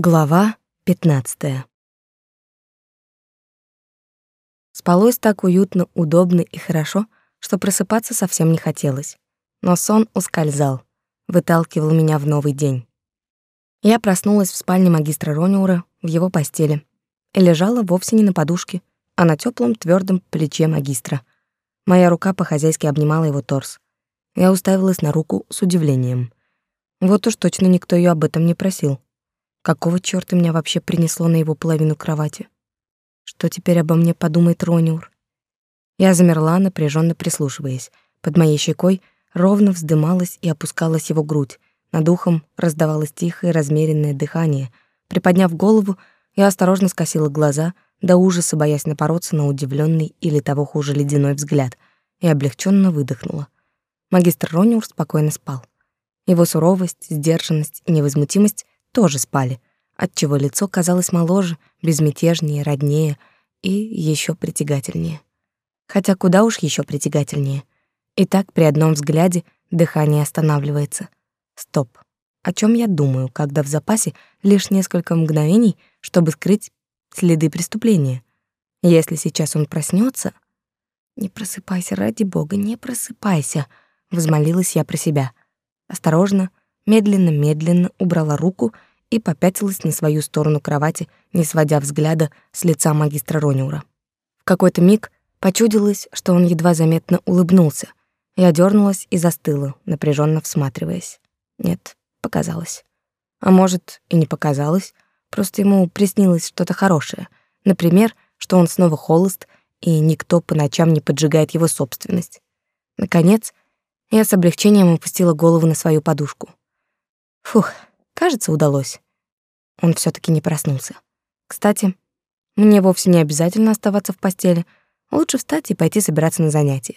Глава 15. Спалось так уютно, удобно и хорошо, что просыпаться совсем не хотелось. Но сон ускользал, выталкивал меня в новый день. Я проснулась в спальне магистра Рониура в его постели и лежала вовсе не на подушке, а на теплом твердом плече магистра. Моя рука по-хозяйски обнимала его торс. Я уставилась на руку с удивлением. Вот уж точно никто ее об этом не просил. Какого чёрта меня вообще принесло на его половину кровати? Что теперь обо мне подумает Рониур? Я замерла, напряженно прислушиваясь. Под моей щекой ровно вздымалась и опускалась его грудь. Над ухом раздавалось тихое размеренное дыхание. Приподняв голову, я осторожно скосила глаза, до ужаса боясь напороться на удивленный или того хуже ледяной взгляд, и облегченно выдохнула. Магистр Рониур спокойно спал. Его суровость, сдержанность и невозмутимость тоже спали, отчего лицо казалось моложе, безмятежнее, роднее и еще притягательнее. Хотя куда уж еще притягательнее. И так при одном взгляде дыхание останавливается. Стоп. О чем я думаю, когда в запасе лишь несколько мгновений, чтобы скрыть следы преступления? Если сейчас он проснется, Не просыпайся, ради бога, не просыпайся, взмолилась я про себя. Осторожно, медленно-медленно убрала руку и попятилась на свою сторону кровати, не сводя взгляда с лица магистра Рониура. В какой-то миг почудилось, что он едва заметно улыбнулся. Я дернулась и застыла, напряженно всматриваясь. Нет, показалось. А может, и не показалось, просто ему приснилось что-то хорошее. Например, что он снова холост, и никто по ночам не поджигает его собственность. Наконец, я с облегчением опустила голову на свою подушку. Фух, кажется, удалось. Он все таки не проснулся. Кстати, мне вовсе не обязательно оставаться в постели. Лучше встать и пойти собираться на занятия.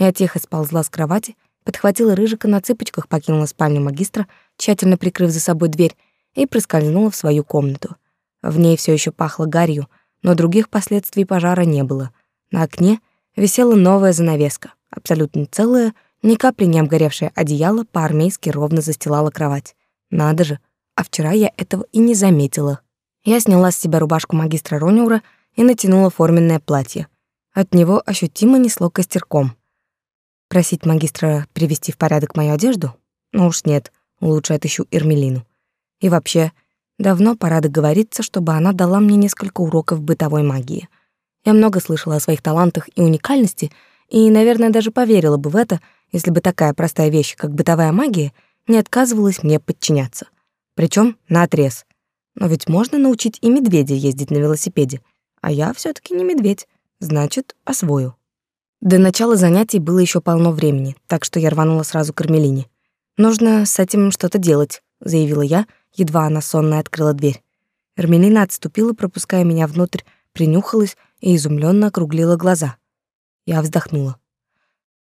Я тихо сползла с кровати, подхватила рыжика на цыпочках, покинула спальню магистра, тщательно прикрыв за собой дверь, и проскользнула в свою комнату. В ней все еще пахло гарью, но других последствий пожара не было. На окне висела новая занавеска, абсолютно целая ни капли не обгоревшее одеяло по-армейски ровно застилало кровать. Надо же, а вчера я этого и не заметила. Я сняла с себя рубашку магистра Рониура и натянула форменное платье. От него ощутимо несло костерком. Просить магистра привести в порядок мою одежду? Ну уж нет, лучше отыщу Эрмелину. И вообще, давно пора договориться, чтобы она дала мне несколько уроков бытовой магии. Я много слышала о своих талантах и уникальности, и, наверное, даже поверила бы в это, если бы такая простая вещь, как бытовая магия, не отказывалась мне подчиняться. Причем наотрез. Но ведь можно научить и медведя ездить на велосипеде. А я все таки не медведь, значит, освою. До начала занятий было еще полно времени, так что я рванула сразу к Армелине. «Нужно с этим что-то делать», — заявила я, едва она сонно открыла дверь. Эрмелина отступила, пропуская меня внутрь, принюхалась и изумленно округлила глаза. Я вздохнула.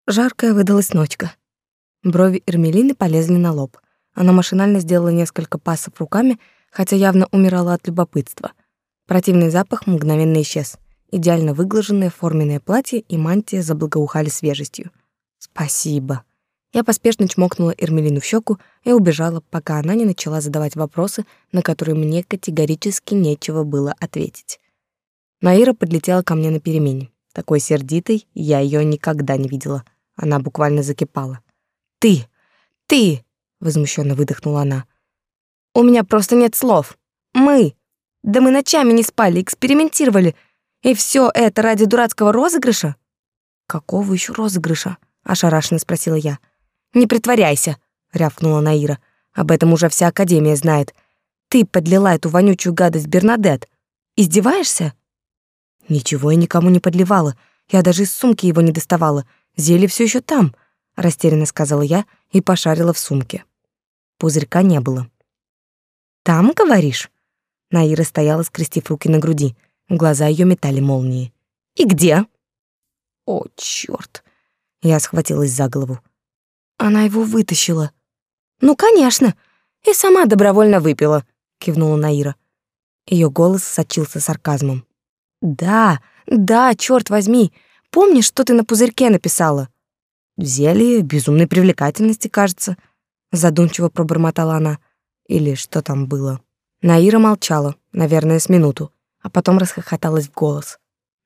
Жаркая выдалась ночка. Брови Эрмелины полезли на лоб. Она машинально сделала несколько пасов руками, хотя явно умирала от любопытства. Противный запах мгновенно исчез. Идеально выглаженное форменное платье и мантия заблагоухали свежестью. Спасибо. Я поспешно чмокнула Эрмелину в щеку и убежала, пока она не начала задавать вопросы, на которые мне категорически нечего было ответить. Наира подлетела ко мне на перемене. Такой сердитой я ее никогда не видела. Она буквально закипала. «Ты! Ты!» — возмущенно выдохнула она. «У меня просто нет слов. Мы! Да мы ночами не спали, экспериментировали. И все это ради дурацкого розыгрыша?» «Какого еще розыгрыша?» — ошарашенно спросила я. «Не притворяйся!» — рявкнула Наира. «Об этом уже вся Академия знает. Ты подлила эту вонючую гадость Бернадет. Издеваешься?» «Ничего я никому не подливала. Я даже из сумки его не доставала. Зелье все еще там, растерянно сказала я и пошарила в сумке. Пузырька не было. Там, говоришь? Наира стояла, скрестив руки на груди. Глаза ее метали молнии. И где? О, чёрт. Я схватилась за голову. Она его вытащила. Ну, конечно. И сама добровольно выпила, кивнула Наира. Ее голос сочился сарказмом. Да, да, черт возьми. Помнишь, что ты на пузырьке написала? Зелье безумной привлекательности, кажется, задумчиво пробормотала она. Или что там было? Наира молчала, наверное, с минуту, а потом расхохоталась в голос.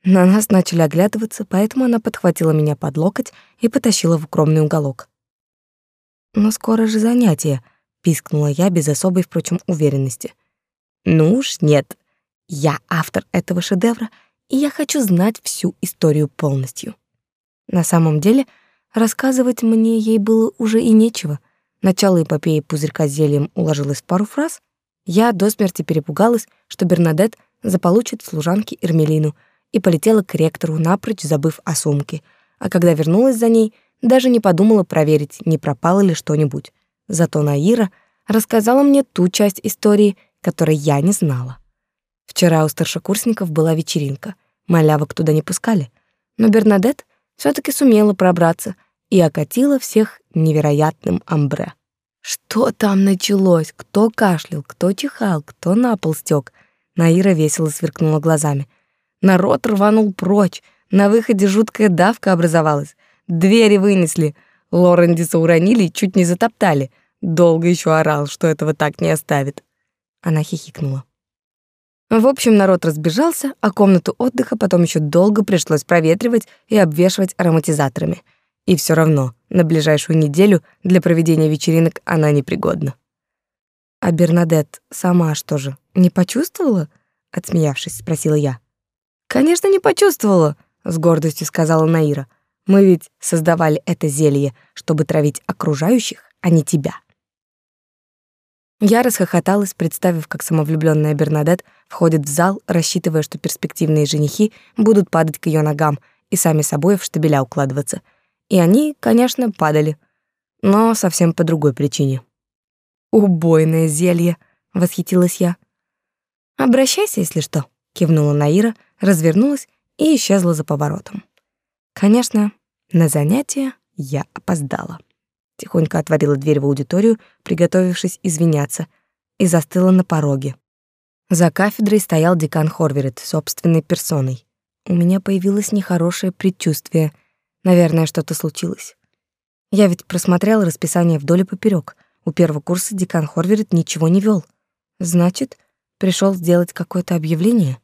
На нас начали оглядываться, поэтому она подхватила меня под локоть и потащила в укромный уголок. «Но скоро же занятие», — пискнула я без особой, впрочем, уверенности. «Ну уж нет. Я автор этого шедевра, и я хочу знать всю историю полностью». На самом деле, рассказывать мне ей было уже и нечего. Начало эпопеи пузырька с зельем уложилось в пару фраз. Я до смерти перепугалась, что Бернадет заполучит служанки Эрмелину — и полетела к ректору, напрочь забыв о сумке. А когда вернулась за ней, даже не подумала проверить, не пропало ли что-нибудь. Зато Наира рассказала мне ту часть истории, которой я не знала. Вчера у старшекурсников была вечеринка. Малявок туда не пускали. Но Бернадет все таки сумела пробраться и окатила всех невероятным амбре. Что там началось? Кто кашлял, кто чихал, кто на пол стёк? Наира весело сверкнула глазами. Народ рванул прочь. На выходе жуткая давка образовалась. Двери вынесли. Лорендиса уронили и чуть не затоптали. Долго еще орал, что этого так не оставит. Она хихикнула. В общем, народ разбежался, а комнату отдыха потом еще долго пришлось проветривать и обвешивать ароматизаторами. И все равно на ближайшую неделю для проведения вечеринок она непригодна. А Бернадет сама что же, не почувствовала? Отсмеявшись, спросила я. Конечно, не почувствовала, с гордостью сказала Наира. Мы ведь создавали это зелье, чтобы травить окружающих, а не тебя. Я расхохоталась, представив, как самовлюбленная Бернадет входит в зал, рассчитывая, что перспективные женихи будут падать к ее ногам и сами собой в штабеля укладываться. И они, конечно, падали, но совсем по другой причине. «Убойное зелье!» — восхитилась я. «Обращайся, если что», — кивнула Наира, — развернулась и исчезла за поворотом. Конечно, на занятие я опоздала. Тихонько отворила дверь в аудиторию, приготовившись извиняться, и застыла на пороге. За кафедрой стоял декан Хорверет собственной персоной. У меня появилось нехорошее предчувствие. Наверное, что-то случилось. Я ведь просмотрела расписание вдоль и поперек. У первого курса декан Хорверет ничего не вел. Значит, пришел сделать какое-то объявление.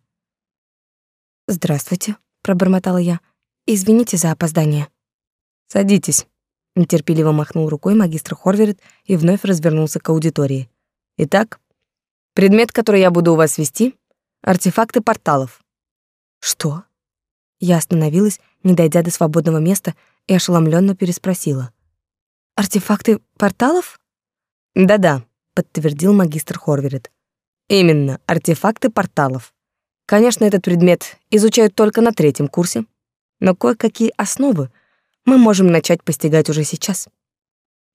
«Здравствуйте», — пробормотала я. «Извините за опоздание». «Садитесь», — нетерпеливо махнул рукой магистр Хорверет и вновь развернулся к аудитории. «Итак, предмет, который я буду у вас вести — артефакты порталов». «Что?» Я остановилась, не дойдя до свободного места, и ошеломленно переспросила. «Артефакты порталов?» «Да-да», — подтвердил магистр Хорверет. «Именно, артефакты порталов. Конечно, этот предмет изучают только на третьем курсе, но кое-какие основы мы можем начать постигать уже сейчас.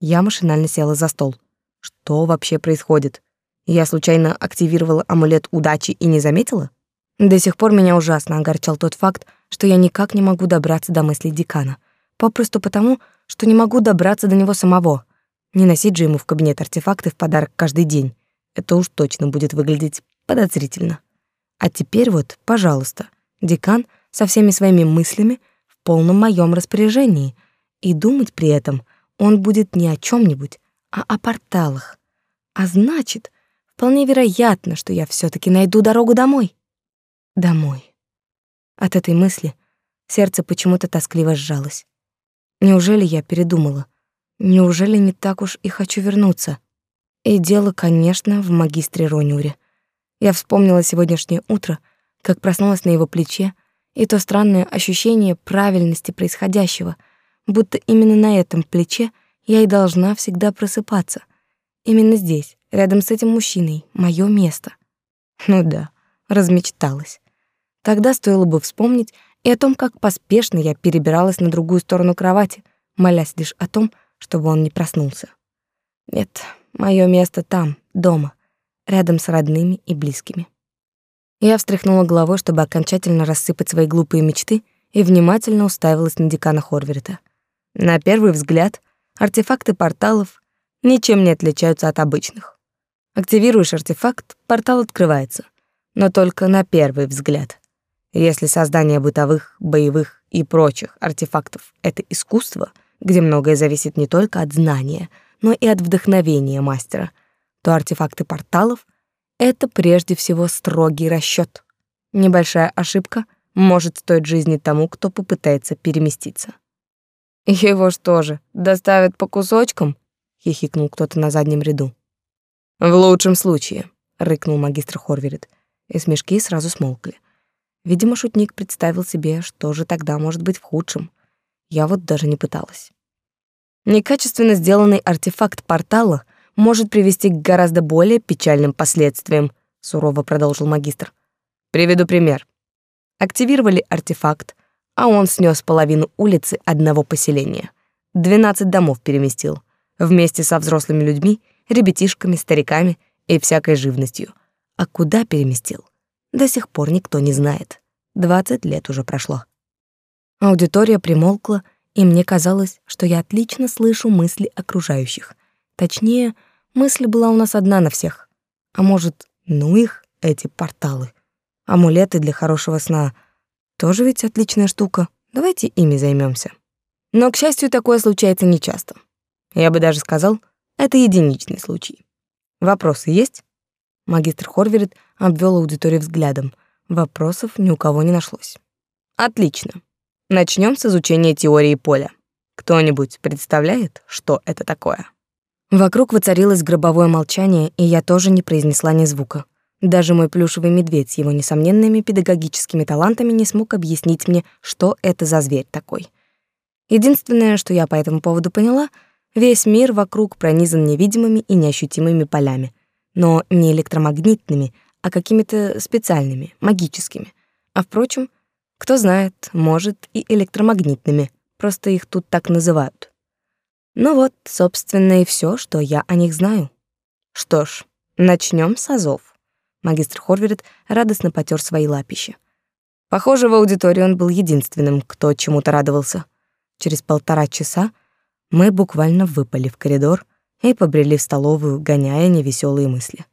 Я машинально села за стол. Что вообще происходит? Я случайно активировала амулет удачи и не заметила? До сих пор меня ужасно огорчал тот факт, что я никак не могу добраться до мыслей декана. Попросту потому, что не могу добраться до него самого. Не носить же ему в кабинет артефакты в подарок каждый день. Это уж точно будет выглядеть подозрительно. А теперь вот, пожалуйста, декан со всеми своими мыслями полном моем распоряжении, и думать при этом он будет не о чем нибудь а о порталах. А значит, вполне вероятно, что я все таки найду дорогу домой. Домой. От этой мысли сердце почему-то тоскливо сжалось. Неужели я передумала? Неужели не так уж и хочу вернуться? И дело, конечно, в магистре Ронюре. Я вспомнила сегодняшнее утро, как проснулась на его плече, и то странное ощущение правильности происходящего, будто именно на этом плече я и должна всегда просыпаться. Именно здесь, рядом с этим мужчиной, мое место. Ну да, размечталась. Тогда стоило бы вспомнить и о том, как поспешно я перебиралась на другую сторону кровати, молясь лишь о том, чтобы он не проснулся. Нет, мое место там, дома рядом с родными и близкими. Я встряхнула головой, чтобы окончательно рассыпать свои глупые мечты, и внимательно уставилась на декана Хорверта. На первый взгляд, артефакты порталов ничем не отличаются от обычных. Активируешь артефакт, портал открывается, но только на первый взгляд. Если создание бытовых, боевых и прочих артефактов — это искусство, где многое зависит не только от знания, но и от вдохновения мастера — то артефакты порталов это прежде всего строгий расчёт. Небольшая ошибка может стоить жизни тому, кто попытается переместиться. Его что же, доставят по кусочкам? хихикнул кто-то на заднем ряду. В лучшем случае, рыкнул магистр Хорверит, и смешки сразу смолкли. Видимо, шутник представил себе, что же тогда может быть в худшем. Я вот даже не пыталась. Некачественно сделанный артефакт портала может привести к гораздо более печальным последствиям, сурово продолжил магистр. Приведу пример. Активировали артефакт, а он снес половину улицы одного поселения. 12 домов переместил, вместе со взрослыми людьми, ребятишками, стариками и всякой живностью. А куда переместил? До сих пор никто не знает. 20 лет уже прошло. Аудитория примолкла, и мне казалось, что я отлично слышу мысли окружающих. Точнее, мысль была у нас одна на всех. А может, ну их, эти порталы. Амулеты для хорошего сна тоже ведь отличная штука. Давайте ими займемся. Но, к счастью, такое случается нечасто. Я бы даже сказал, это единичный случай. Вопросы есть? Магистр Хорверит обвел аудиторию взглядом. Вопросов ни у кого не нашлось. Отлично. Начнем с изучения теории поля. Кто-нибудь представляет, что это такое? Вокруг воцарилось гробовое молчание, и я тоже не произнесла ни звука. Даже мой плюшевый медведь с его несомненными педагогическими талантами не смог объяснить мне, что это за зверь такой. Единственное, что я по этому поводу поняла, весь мир вокруг пронизан невидимыми и неощутимыми полями, но не электромагнитными, а какими-то специальными, магическими. А впрочем, кто знает, может, и электромагнитными, просто их тут так называют. Ну вот, собственно, и все, что я о них знаю. Что ж, начнем с азов. Магистр Хорверет радостно потер свои лапища. Похоже, в аудитории он был единственным, кто чему-то радовался. Через полтора часа мы буквально выпали в коридор и побрели в столовую, гоняя невеселые мысли.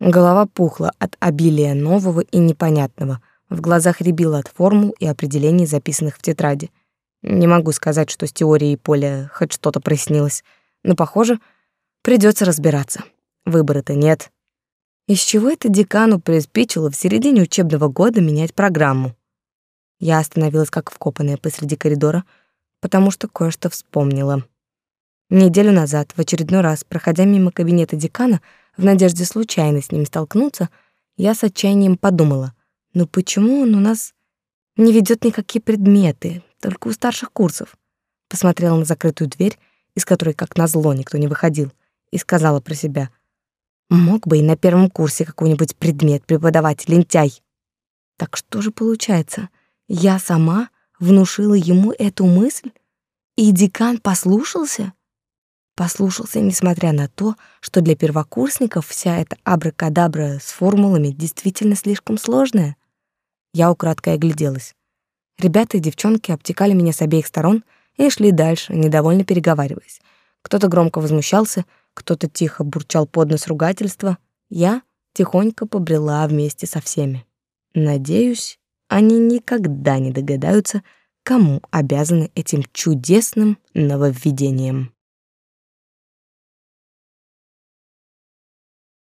Голова пухла от обилия нового и непонятного — в глазах рябило от формул и определений, записанных в тетради. Не могу сказать, что с теорией поля хоть что-то прояснилось, но, похоже, придется разбираться. Выбора-то нет. Из чего это декану приспичило в середине учебного года менять программу? Я остановилась как вкопанная посреди коридора, потому что кое-что вспомнила. Неделю назад, в очередной раз, проходя мимо кабинета декана, в надежде случайно с ним столкнуться, я с отчаянием подумала — но почему он у нас не ведет никакие предметы, только у старших курсов? Посмотрела на закрытую дверь, из которой, как назло, никто не выходил, и сказала про себя. Мог бы и на первом курсе какой-нибудь предмет преподавать, лентяй. Так что же получается? Я сама внушила ему эту мысль, и декан послушался? Послушался, несмотря на то, что для первокурсников вся эта абракадабра с формулами действительно слишком сложная. Я украдкой огляделась. Ребята и девчонки обтекали меня с обеих сторон и шли дальше, недовольно переговариваясь. Кто-то громко возмущался, кто-то тихо бурчал под нос ругательства. Я тихонько побрела вместе со всеми. Надеюсь, они никогда не догадаются, кому обязаны этим чудесным нововведением.